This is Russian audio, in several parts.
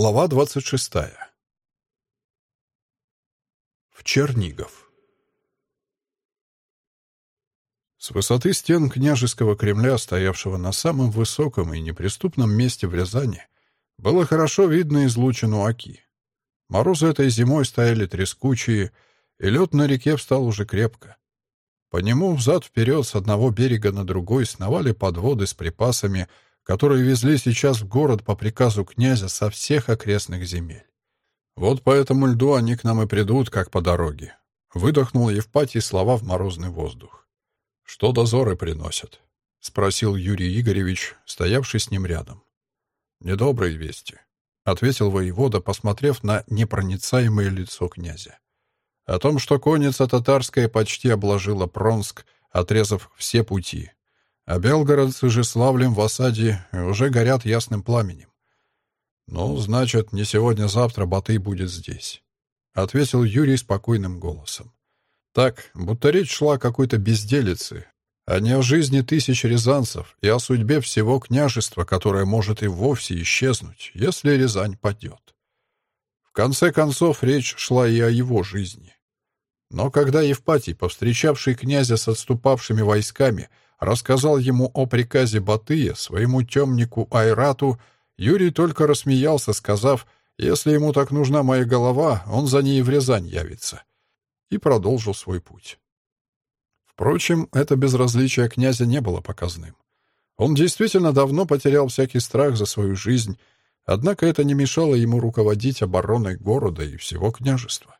Глава 26. В Чернигов. С высоты стен княжеского Кремля, стоявшего на самом высоком и неприступном месте в Рязани, было хорошо видно излучину Оки. Морозы этой зимой стояли трескучие, и лед на реке встал уже крепко. По нему взад-вперед с одного берега на другой сновали подводы с припасами — которые везли сейчас в город по приказу князя со всех окрестных земель. Вот по этому льду они к нам и придут, как по дороге. Выдохнул Евпатий слова в морозный воздух. «Что дозоры приносят?» — спросил Юрий Игоревич, стоявший с ним рядом. «Недобрые вести», — ответил воевода, посмотрев на непроницаемое лицо князя. «О том, что конница татарская почти обложила Пронск, отрезав все пути, а Белгород с Ижеславлем в осаде уже горят ясным пламенем. «Ну, значит, не сегодня-завтра Батый будет здесь», — ответил Юрий спокойным голосом. Так, будто речь шла о какой-то безделице, а не о жизни тысяч рязанцев и о судьбе всего княжества, которое может и вовсе исчезнуть, если Рязань падет. В конце концов, речь шла и о его жизни. Но когда Евпатий, повстречавший князя с отступавшими войсками, рассказал ему о приказе Батыя своему темнику Айрату, Юрий только рассмеялся, сказав, «Если ему так нужна моя голова, он за ней в Рязань явится», и продолжил свой путь. Впрочем, это безразличие князя не было показным. Он действительно давно потерял всякий страх за свою жизнь, однако это не мешало ему руководить обороной города и всего княжества.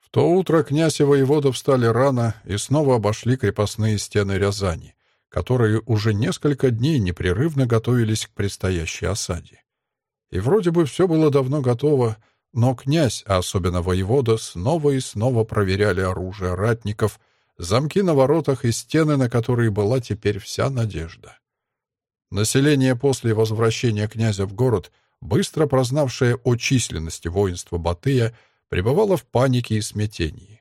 В то утро князь и воевода встали рано и снова обошли крепостные стены Рязани, которые уже несколько дней непрерывно готовились к предстоящей осаде. И вроде бы все было давно готово, но князь, а особенно воевода, снова и снова проверяли оружие ратников, замки на воротах и стены, на которые была теперь вся надежда. Население после возвращения князя в город, быстро прознавшее о численности воинства Батыя, пребывало в панике и смятении.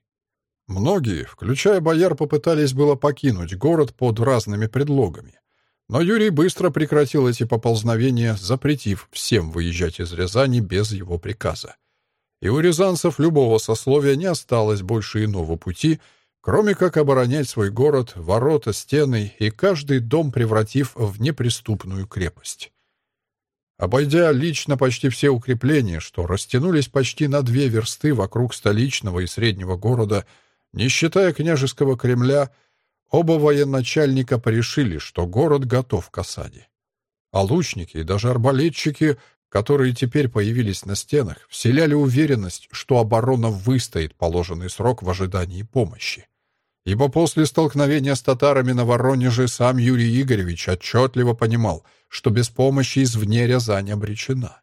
Многие, включая бояр, попытались было покинуть город под разными предлогами. Но Юрий быстро прекратил эти поползновения, запретив всем выезжать из Рязани без его приказа. И у рязанцев любого сословия не осталось больше иного пути, кроме как оборонять свой город, ворота, стены и каждый дом превратив в неприступную крепость. Обойдя лично почти все укрепления, что растянулись почти на две версты вокруг столичного и среднего города, не считая княжеского Кремля, оба военачальника порешили, что город готов к осаде. А лучники и даже арбалетчики, которые теперь появились на стенах, вселяли уверенность, что оборона выстоит положенный срок в ожидании помощи. Ибо после столкновения с татарами на Воронеже сам Юрий Игоревич отчетливо понимал, что без помощи извне Рязань обречена.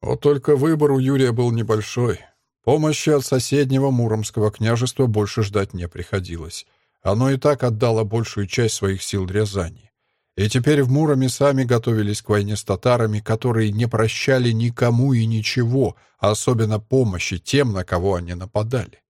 Вот только выбор у Юрия был небольшой. Помощи от соседнего Муромского княжества больше ждать не приходилось. Оно и так отдало большую часть своих сил Рязани. И теперь в Муроме сами готовились к войне с татарами, которые не прощали никому и ничего, а особенно помощи тем, на кого они нападали.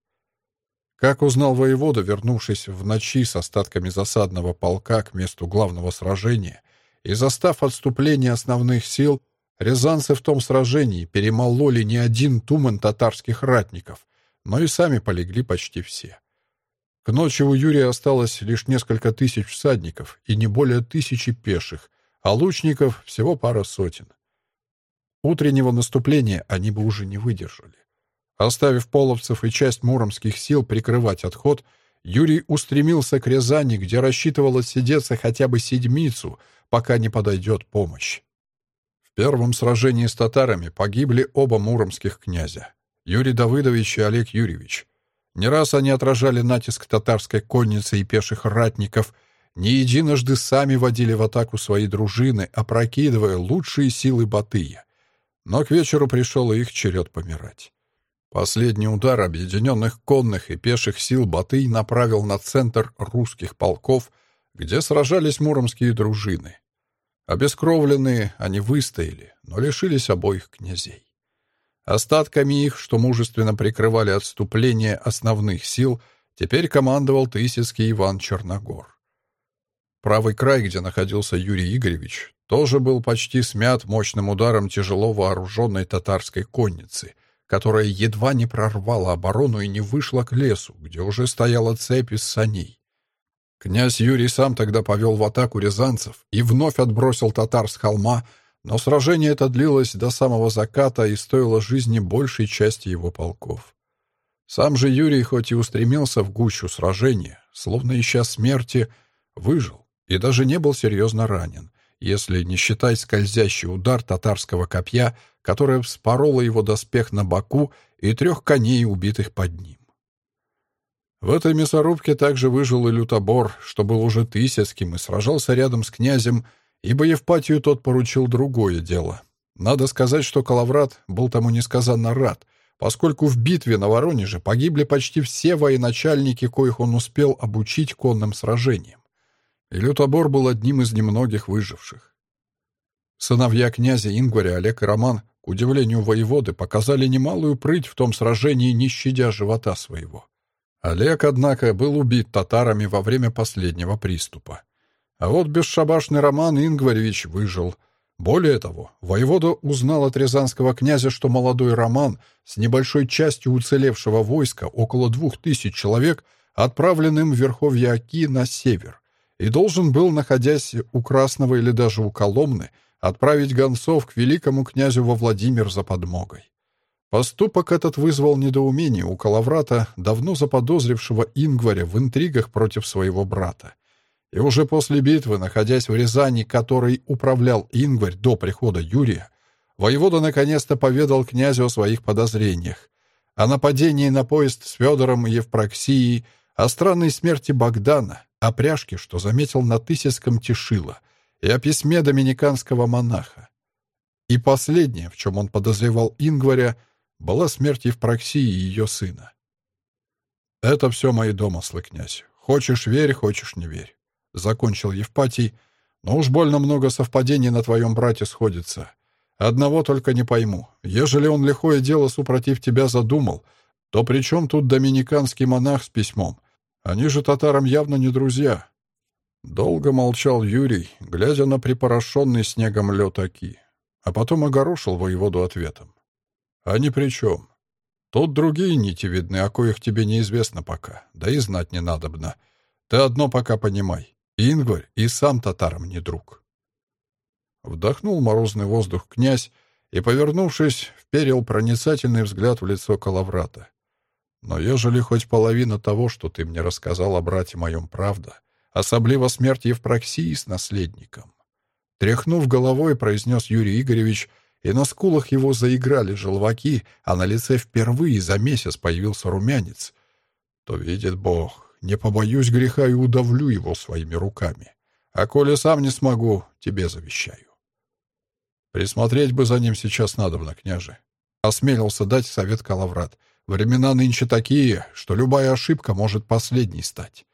Как узнал воевода, вернувшись в ночи с остатками засадного полка к месту главного сражения и застав отступление основных сил, Рязанцы в том сражении перемололи не один туман татарских ратников, но и сами полегли почти все. К ночи у Юрия осталось лишь несколько тысяч всадников и не более тысячи пеших, а лучников всего пара сотен. Утреннего наступления они бы уже не выдержали. Оставив половцев и часть муромских сил прикрывать отход, Юрий устремился к Рязани, где рассчитывал отсидеться хотя бы седмицу, пока не подойдет помощь первом сражении с татарами погибли оба муромских князя — Юрий Давыдович и Олег Юрьевич. Не раз они отражали натиск татарской конницы и пеших ратников, не единожды сами водили в атаку свои дружины, опрокидывая лучшие силы Батыя. Но к вечеру пришел их черед помирать. Последний удар объединенных конных и пеших сил Батый направил на центр русских полков, где сражались муромские дружины — Обескровленные, они выстояли, но лишились обоих князей. Остатками их, что мужественно прикрывали отступление основных сил, теперь командовал Тысяцкий Иван Черногор. Правый край, где находился Юрий Игоревич, тоже был почти смят мощным ударом тяжело вооруженной татарской конницы, которая едва не прорвала оборону и не вышла к лесу, где уже стояла цепь из саней. Князь Юрий сам тогда повел в атаку рязанцев и вновь отбросил татар с холма, но сражение это длилось до самого заката и стоило жизни большей части его полков. Сам же Юрий, хоть и устремился в гущу сражения, словно ища смерти, выжил и даже не был серьезно ранен, если не считать скользящий удар татарского копья, которое вспороло его доспех на боку и трех коней, убитых под ним. В этой мясорубке также выжил и лютобор, что был уже Тысяцким и сражался рядом с князем, ибо Евпатию тот поручил другое дело. Надо сказать, что Калаврат был тому несказанно рад, поскольку в битве на Воронеже погибли почти все военачальники, коих он успел обучить конным сражениям. И лютобор был одним из немногих выживших. Сыновья князя Ингваря Олег и Роман, к удивлению воеводы, показали немалую прыть в том сражении, не щадя живота своего. Олег, однако, был убит татарами во время последнего приступа. А вот бесшабашный Роман Ингваревич выжил. Более того, воевода узнал от рязанского князя, что молодой Роман с небольшой частью уцелевшего войска, около двух тысяч человек, отправлен им в верховья Оки на север, и должен был, находясь у Красного или даже у Коломны, отправить гонцов к великому князю во Владимир за подмогой. Поступок этот вызвал недоумение у Калаврата, давно заподозрившего Ингваря в интригах против своего брата. И уже после битвы, находясь в Рязани, которой управлял Ингварь до прихода Юрия, воевода наконец-то поведал князю о своих подозрениях, о нападении на поезд с Федором и Евпроксией, о странной смерти Богдана, о пряжке, что заметил на Тысяцком Тишила, и о письме доминиканского монаха. И последнее, в чем он подозревал Ингваря, была смерть Евпроксии и ее сына. «Это все мои домыслы, князь. Хочешь — верь, хочешь — не верь», — закончил Евпатий. «Но уж больно много совпадений на твоем брате сходится. Одного только не пойму. Ежели он лихое дело супротив тебя задумал, то при чем тут доминиканский монах с письмом? Они же татарам явно не друзья». Долго молчал Юрий, глядя на припорошенный снегом лед Оки, а потом огорошил воеводу ответом. «А ни при чем. Тут другие нити видны, о коих тебе неизвестно пока, да и знать не надобно. Ты одно пока понимай. Ингварь и сам татарам не друг». Вдохнул морозный воздух князь и, повернувшись, вперил проницательный взгляд в лицо Калаврата. «Но ежели хоть половина того, что ты мне рассказал о брате моем, правда, особливо смерть Евпроксии с наследником». Тряхнув головой, произнес Юрий Игоревич — и на скулах его заиграли желваки, а на лице впервые за месяц появился румянец, то видит Бог, не побоюсь греха и удавлю его своими руками. А коли сам не смогу, тебе завещаю. Присмотреть бы за ним сейчас надобно, княже. Осмелился дать совет Калаврат. Времена нынче такие, что любая ошибка может последней стать.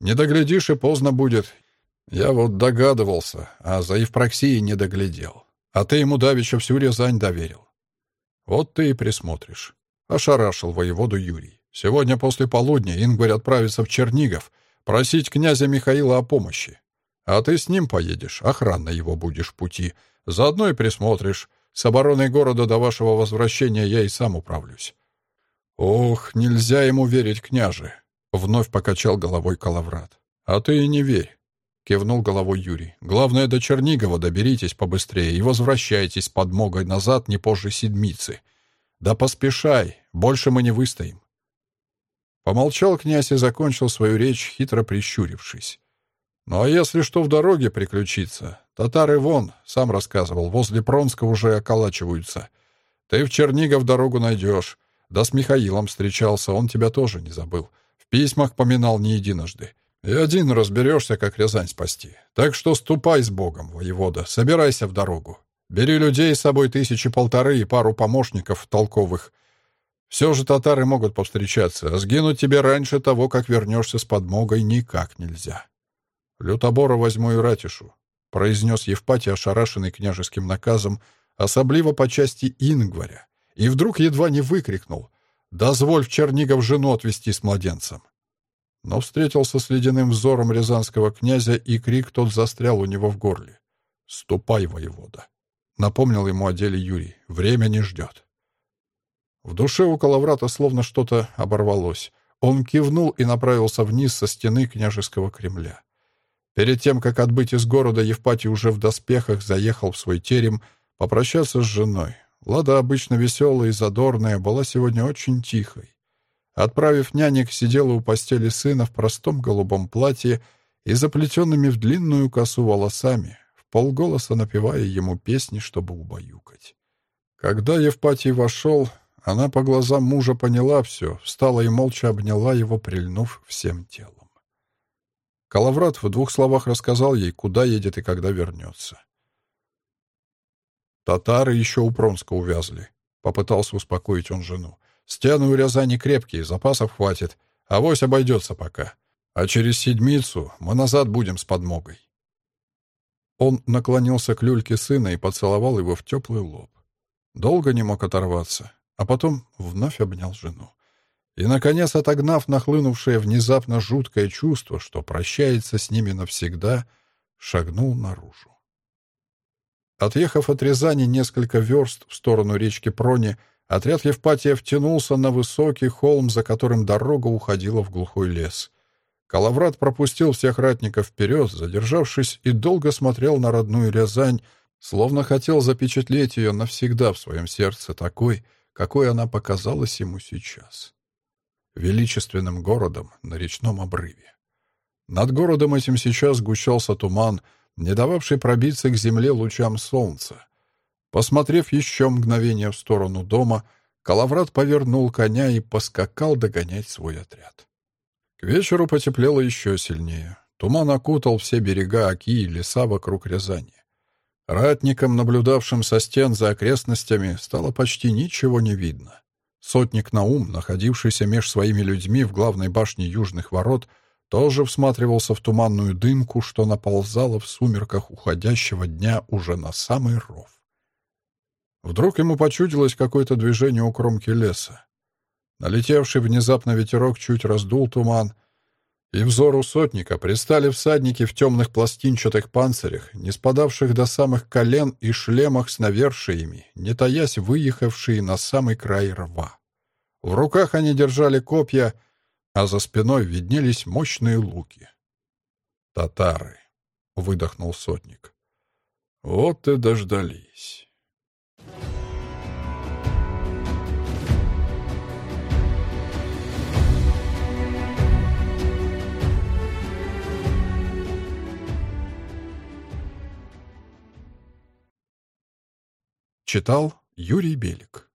Не доглядишь, и поздно будет. Я вот догадывался, а за Евпроксией не доглядел. А ты ему давеча всю Рязань доверил. Вот ты и присмотришь. Ошарашил воеводу Юрий. Сегодня после полудня Ингварь отправится в Чернигов просить князя Михаила о помощи. А ты с ним поедешь, охранно его будешь в пути. Заодно и присмотришь. С обороной города до вашего возвращения я и сам управлюсь. Ох, нельзя ему верить, княже. Вновь покачал головой Калаврат. А ты и не верь. — кивнул головой Юрий. «Главное, до Чернигова доберитесь побыстрее и возвращайтесь подмогой назад не позже седмицы. Да поспешай, больше мы не выстоим». Помолчал князь и закончил свою речь, хитро прищурившись. «Ну а если что в дороге приключится? Татары вон, сам рассказывал, возле Пронска уже околачиваются. Ты в Чернигов дорогу найдешь. Да с Михаилом встречался, он тебя тоже не забыл. В письмах поминал не единожды. И один разберешься, как Рязань спасти. Так что ступай с Богом, воевода, собирайся в дорогу. Бери людей с собой тысячи полторы и пару помощников толковых. Все же татары могут повстречаться, а сгинуть тебе раньше того, как вернешься с подмогой, никак нельзя. Лютобора возьму и ратишу, — произнес Евпатий, ошарашенный княжеским наказом, особливо по части Ингваря, и вдруг едва не выкрикнул «Дозволь в Чернигов жену отвезти с младенцем» но встретился с ледяным взором рязанского князя, и крик тот застрял у него в горле. «Ступай, воевода», — напомнил ему о деле Юрий. «Время не ждет». В душе у Калаврата словно что-то оборвалось. Он кивнул и направился вниз со стены княжеского Кремля. Перед тем, как отбыть из города, Евпатий уже в доспехах заехал в свой терем попрощаться с женой. Лада, обычно веселая и задорная, была сегодня очень тихой. Отправив нянек, сидела у постели сына в простом голубом платье и заплетенными в длинную косу волосами, в полголоса напевая ему песни, чтобы убаюкать. Когда Евпатий вошел, она по глазам мужа поняла все, встала и молча обняла его, прильнув всем телом. Калаврат в двух словах рассказал ей, куда едет и когда вернется. «Татары еще у Пронска увязли», — попытался успокоить он жену. «Стены у Рязани крепкие, запасов хватит, авось обойдется пока. А через седмицу мы назад будем с подмогой». Он наклонился к люльке сына и поцеловал его в теплый лоб. Долго не мог оторваться а потом вновь обнял жену. И, наконец, отогнав нахлынувшее внезапно жуткое чувство, что прощается с ними навсегда, шагнул наружу. Отъехав от Рязани несколько верст в сторону речки Прони, отряд Евпатия втянулся на высокий холм, за которым дорога уходила в глухой лес. Калаврат пропустил всех ратников вперед, задержавшись, и долго смотрел на родную Рязань, словно хотел запечатлеть ее навсегда в своем сердце такой, какой она показалась ему сейчас. Величественным городом на речном обрыве. Над городом этим сейчас сгущался туман, не дававший пробиться к земле лучам солнца. Посмотрев еще мгновение в сторону дома, Калаврат повернул коня и поскакал догонять свой отряд. К вечеру потеплело еще сильнее. Туман окутал все берега Оки и леса вокруг Рязани. Ратникам, наблюдавшим со стен за окрестностями, стало почти ничего не видно. Сотник Наум, находившийся меж своими людьми в главной башне южных ворот, тоже всматривался в туманную дымку, что наползала в сумерках уходящего дня уже на самый ров. Вдруг ему почудилось какое-то движение у кромки леса. Налетевший внезапно ветерок чуть раздул туман — и взору сотника предстали всадники в темных пластинчатых панцирях, не спадавших до самых колен и шлемах с навершиями, не таясь выехавшие на самый край рва. В руках они держали копья, а за спиной виднелись мощные луки. «Татары!» — выдохнул сотник. «Вот и дождались!» Читал Юрий Белик